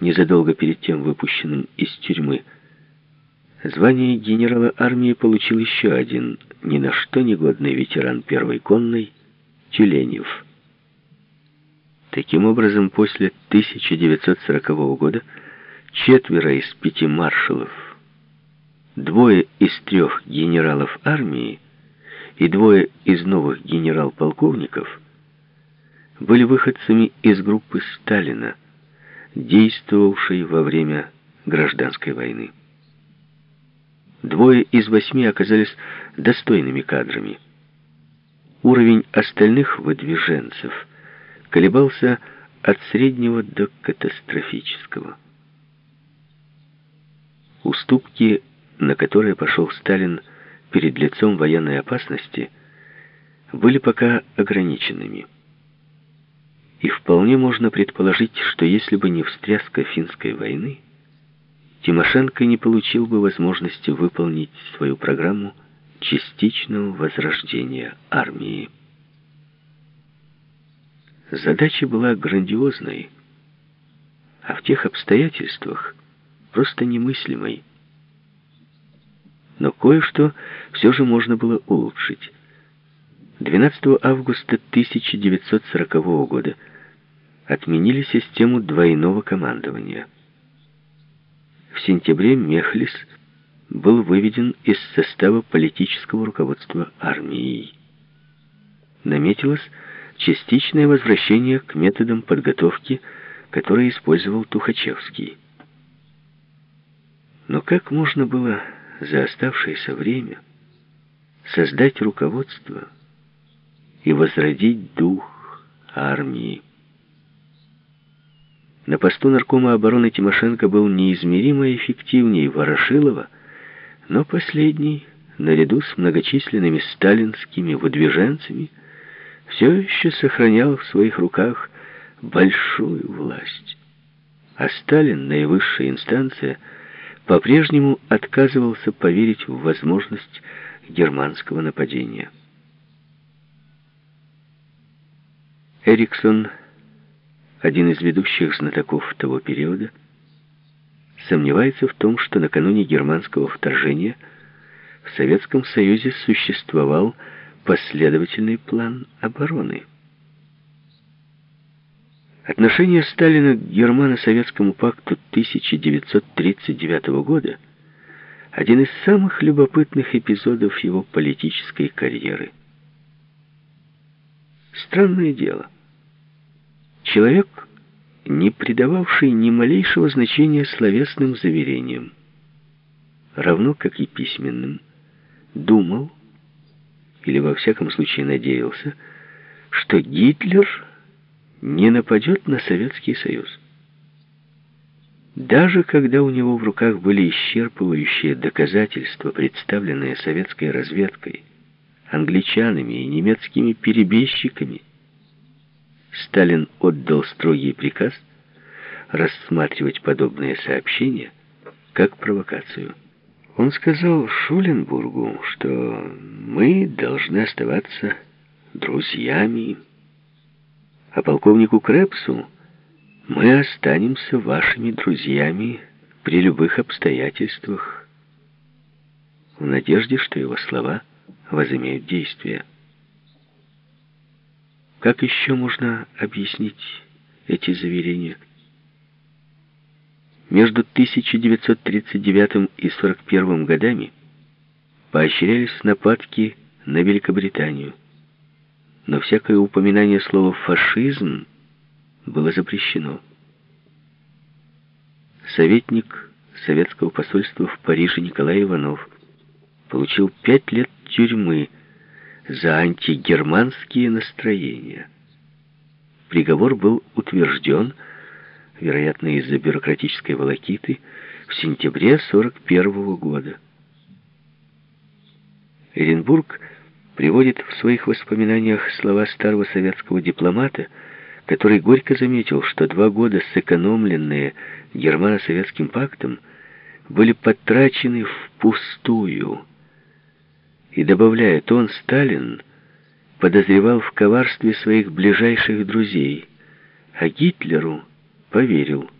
незадолго перед тем выпущенным из тюрьмы. Звание генерала армии получил еще один, ни на что негодный ветеран первой конной, Тюленев. Таким образом, после 1940 года четверо из пяти маршалов, двое из трех генералов армии и двое из новых генерал-полковников были выходцами из группы Сталина, действовавшей во время гражданской войны. Двое из восьми оказались достойными кадрами. Уровень остальных выдвиженцев колебался от среднего до катастрофического. Уступки, на которые пошел Сталин перед лицом военной опасности, были пока ограниченными. И вполне можно предположить, что если бы не встряска финской войны, Тимошенко не получил бы возможности выполнить свою программу частичного возрождения армии. Задача была грандиозной, а в тех обстоятельствах просто немыслимой. Но кое-что все же можно было улучшить. 12 августа 1940 года отменили систему двойного командования – в сентябре Мехлис был выведен из состава политического руководства армией. Наметилось частичное возвращение к методам подготовки, которые использовал Тухачевский. Но как можно было за оставшееся время создать руководство и возродить дух армии? На посту наркома обороны Тимошенко был неизмеримо эффективнее Ворошилова, но последний, наряду с многочисленными сталинскими выдвиженцами, все еще сохранял в своих руках большую власть. А Сталин, наивысшая инстанция, по-прежнему отказывался поверить в возможность германского нападения. Эриксон один из ведущих знатоков того периода, сомневается в том, что накануне германского вторжения в Советском Союзе существовал последовательный план обороны. Отношение Сталина к Германо-Советскому пакту 1939 года – один из самых любопытных эпизодов его политической карьеры. Странное дело – Человек, не придававший ни малейшего значения словесным заверениям, равно как и письменным, думал, или во всяком случае надеялся, что Гитлер не нападет на Советский Союз. Даже когда у него в руках были исчерпывающие доказательства, представленные советской разведкой, англичанами и немецкими перебежчиками, Сталин отдал строгий приказ рассматривать подобные сообщения как провокацию. Он сказал Шуленбургу, что мы должны оставаться друзьями, а полковнику Крепсу мы останемся вашими друзьями при любых обстоятельствах, в надежде, что его слова возымеют действие. Как еще можно объяснить эти заверения? Между 1939 и 1941 годами поощрялись нападки на Великобританию. Но всякое упоминание слова «фашизм» было запрещено. Советник советского посольства в Париже Николай Иванов получил пять лет тюрьмы за антигерманские настроения. Приговор был утвержден, вероятно, из-за бюрократической волокиты, в сентябре 41 года. Эренбург приводит в своих воспоминаниях слова старого советского дипломата, который горько заметил, что два года сэкономленные германо-советским пактом были потрачены впустую – и добавляет, он, Сталин, подозревал в коварстве своих ближайших друзей, а Гитлеру поверил –